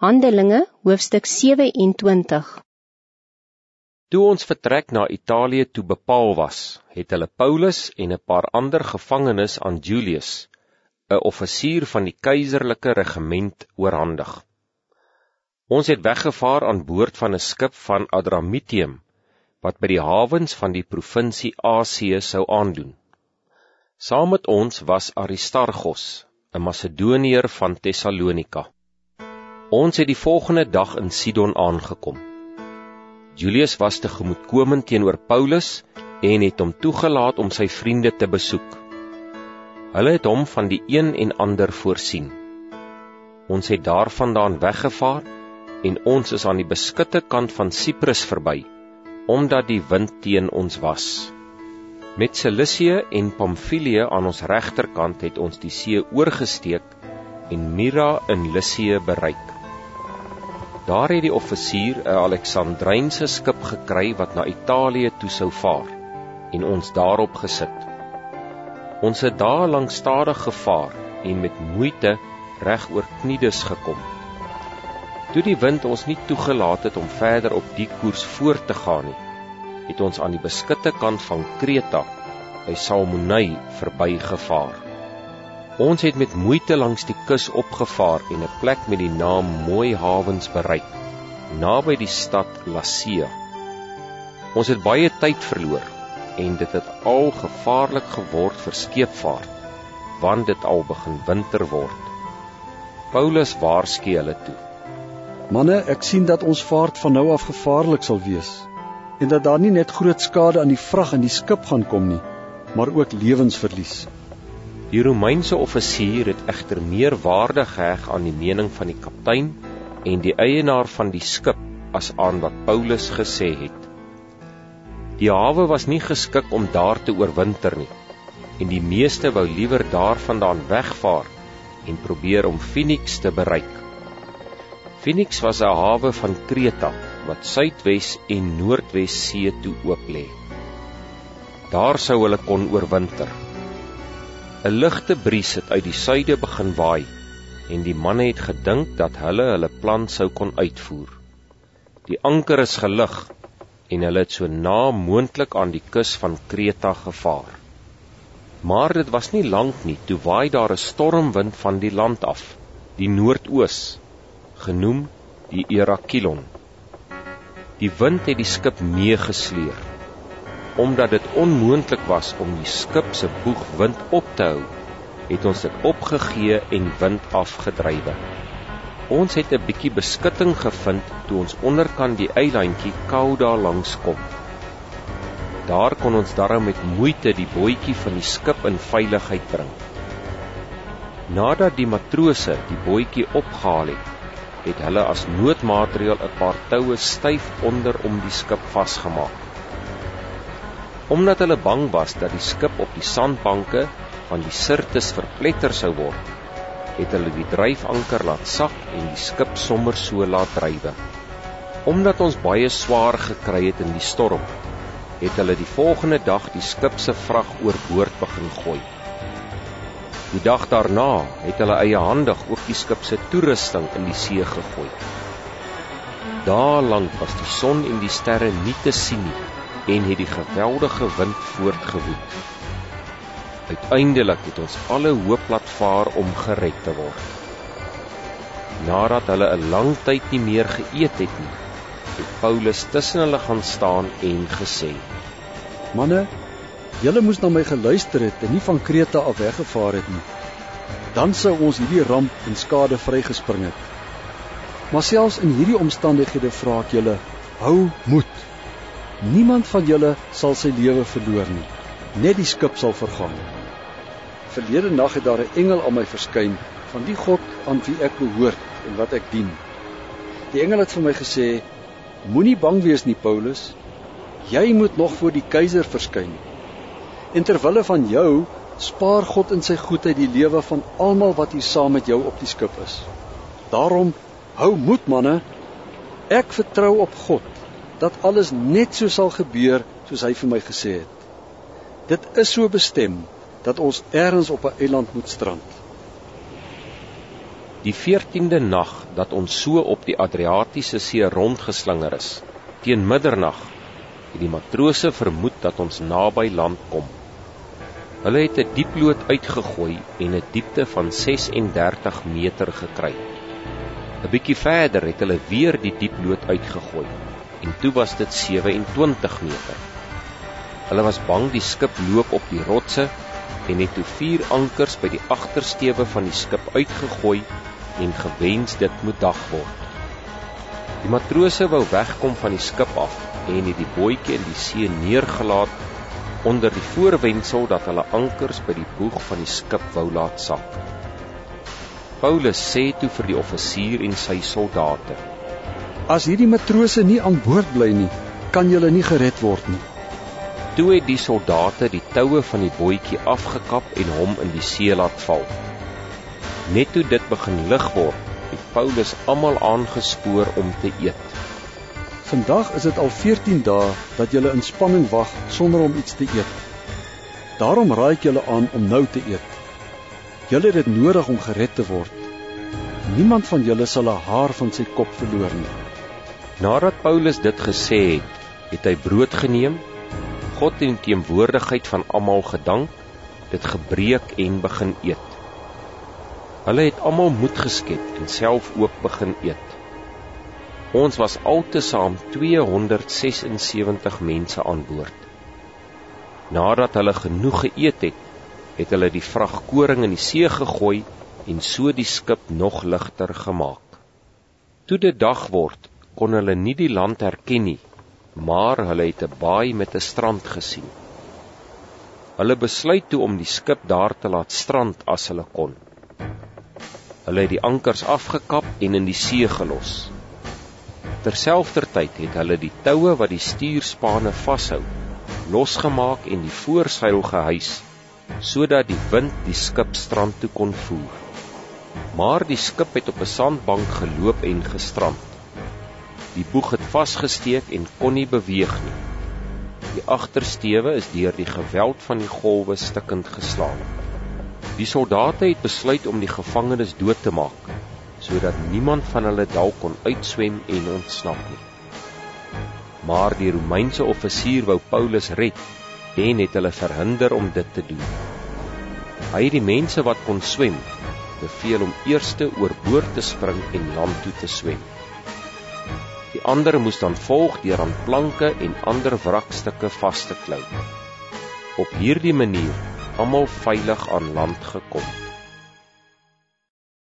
Handelinge hoofstuk 27 Toe ons vertrek na Italië toe bepaal was, het hulle Paulus en 'n paar ander gevangenes aan Julius, 'n offisier van die keiserlike regiment, oorhandig. Ons het weggevaar aan boord van 'n skip van Adramitium wat by die hawens van die provinsie Asië sou aandoen. Saam met ons was Aristarchus, 'n Macedoniër van Tessalonika. Ons het die volgende dag in Sidon aangekom. Julius was te gemoedkomend teenoor Paulus en het hom toegelaat om sy vriende te besoek. Hulle het hom van die een en ander voorsien. Ons het daarvandaan weggevaar en ons is aan die beskutte kant van Siprus verby, omdat die wind teen ons was. Met Cilicië en Pamfilië aan ons regterkant het ons die see oorgesteek en Myra in Lycië bereik. Daar het die offisier 'n Alexandrynse skip gekry wat na Italië toe sou vaar en ons daarop gesit. Ons het daar lank stadig gevaar en met moeite reg oor Knidus gekom. Toe die wind ons nie toegelaat het om verder op die koers voort te gaan nie, het ons aan die beskutte kant van Kreta by Salmonei verbygevaar. Ons het met moeite langs die kus opgevaar en 'n plek met die naam Mooi Hawens bereik, naby die stad Lasea. Ons het baie tyd verloor en dit het al gevaarlik geword vir skeepvaart, want dit al begin winter word. Paulus waarsku hulle toe. Manne, ek sien dat ons vaart van nou af gevaarlik sal wees en dat daar nie net groot skade aan die vrag en die skip gaan kom nie, maar ook lewensverlies. Die Romeinse offisier het egter meer waarde geheg aan die mening van die kaptein en die eienaar van die skip as aan wat Paulus gesê het. Die hawe was nie geskik om daar te oorwinter nie en die meeste wou liewer daarvandaan wegvaar en probeer om Phoenix te bereik. Phoenix was 'n hawe van Kreta wat suidwes en noordwes see toe oop lê. Daar sou hulle kon oorwinter. 'n Ligte bries het uit die suide begin waai en die manne het gedink dat hulle hulle plan sou kon uitvoer. Die anker is gelig en hulle het so na moontlik aan die kus van Kreta gevaar. Maar dit was nie lank nie toe waai daar 'n stormwind van die land af, die noordoos, genoem die Erakilon. Die wind het die skip meegesleer omdat dit onmoontlik was om die skip se boeg wind op te hou, het ons dit opgegee en wind afgedrywe. Ons het 'n bietjie beskutting gevind toe ons onderkant die eilandjie Kauda langs kom. Daar kon ons darm met moeite die bootjie van die skip in veiligheid bring. Nadat die matrose die bootjie opgehaal het, het hulle as noodmateriaal 'n paar toue styf onder om die skip vasgemaak omdat hulle bang was dat die skip op die sandbanke van die Sirtis verpletter sou word, het hulle die dryfanker laat sak en die skip sommer so laat drywe. Omdat ons baie swaar gekry het in die storm, het hulle die volgende dag die skip se vrag oorboord begin gooi. Die dag daarna het hulle eie handig ook die skip se toerusting in die see gegooi. Daar lank was die son en die sterre nie te sien nie en het die geweldige wind voortgewoed. Uiteindelik het ons alle hoop laat vaar om gered te word. Nadat hulle 'n lang tyd nie meer geëet het nie, het Paulus tussen hulle gaan staan en gesê: "Manne, julle moes na my geluister het en nie van Kreta af weggevaar het nie. Dan sou ons hierdie ramp en skade vrygespring het. Maar selfs in hierdie omstandighede vra ek julle, hou moed." Niemand van julle sal sy lewe verloor nie. Net die skip sal vergaan. Verlede nag het daar 'n engel aan my verskyn van die God aan wie ek behoort en wat ek dien. Die engel het vir my gesê: Moenie bang wees nie, Paulus. Jy moet nog voor die keiser verskyn. En ter wille van jou spaar God in sy goedheid die lewe van almal wat hier saam met jou op die skip is. Daarom hou moed manne. Ek vertrou op God dat alles net so sal gebeur soos hy vir my gesê het. Dit is so bestem dat ons ergens op 'n eiland moet strand. Die 14de nag dat ons so op die Adriatiese See rondgeslinger is, teen middernag, het die matrose vermoed dat ons naby land kom. Hulle het 'n dieploot uitgegooi en 'n diepte van 36 meter gekry. 'n Bietjie verder het hulle weer die dieploot uitgegooi en toe was dit 27 meter. Hulle was bang die skip loop op die rotse en het toe vier ankers by die agtersteewe van die skip uitgegooi en gewens dit moet dag word. Die matrose wou wegkom van die skip af en het die bootjie in die see neergelaat onder die voorwendsel dat hulle ankers by die boeg van die skip wou laat sak. Paulus sê toe vir die offisier en sy soldate: As hierdie matrose nie aan boord bly nie, kan julle nie gered word nie. Toe het die soldate die toue van die bootjie afgekap en hom in die see laat val. Net toe dit begin lig word, het Paulus almal aangespoor om te eet. Vandag is dit al 14 dae dat julle in spanning wag sonder om iets te eet. Daarom raai ek julle aan om nou te eet. Julle het dit nodig om gered te word. Niemand van julle sal 'n haar van sy kop verloor nie. Nadat Paulus dit gesê het, het hy brood geneem God in teenwoordigheid van almal gedank, dit gebreek en begin eet. Hulle het almal moed geskep en self ook begin eet. Ons was altesaam 276 mense aan boord. Nadat hulle genoeg geëet het, het hulle die vrag koring in die see gegooi en so die skip nog ligter gemaak. Toe dit dag word, kon hulle nie die land herken nie maar hulle het 'n baai met 'n strand gesien. Hulle besluit toe om die skip daar te laat strand as hulle kon. Hulle het die ankers afgekap en in die see gelos. Terselfdertyd het hulle die toue wat die stuurspane vashou, losgemaak en die voorseil gehuis sodat die wind die skip strand toe kon voer. Maar die skip het op 'n sandbank geloop en gestrand. Die boeg het vasgesteek en kon nie beweeg nie. Die agtersteewe is deur die geweld van die golwe stikkend geslaan. Die soldate het besluit om die gevangenes dood te maak sodat niemand van hulle dalk kon uitswem en ontsnap nie. Maar die Romeinse offisier wou Paulus red en het hulle verhinder om dit te doen. Hy het die mense wat kon swem beveel om eers oorboord te spring en land toe te swem. Die ander moes dan volg deur aan planke en ander wrakstukke vas te klou. Op hierdie manier almal veilig aan land gekom.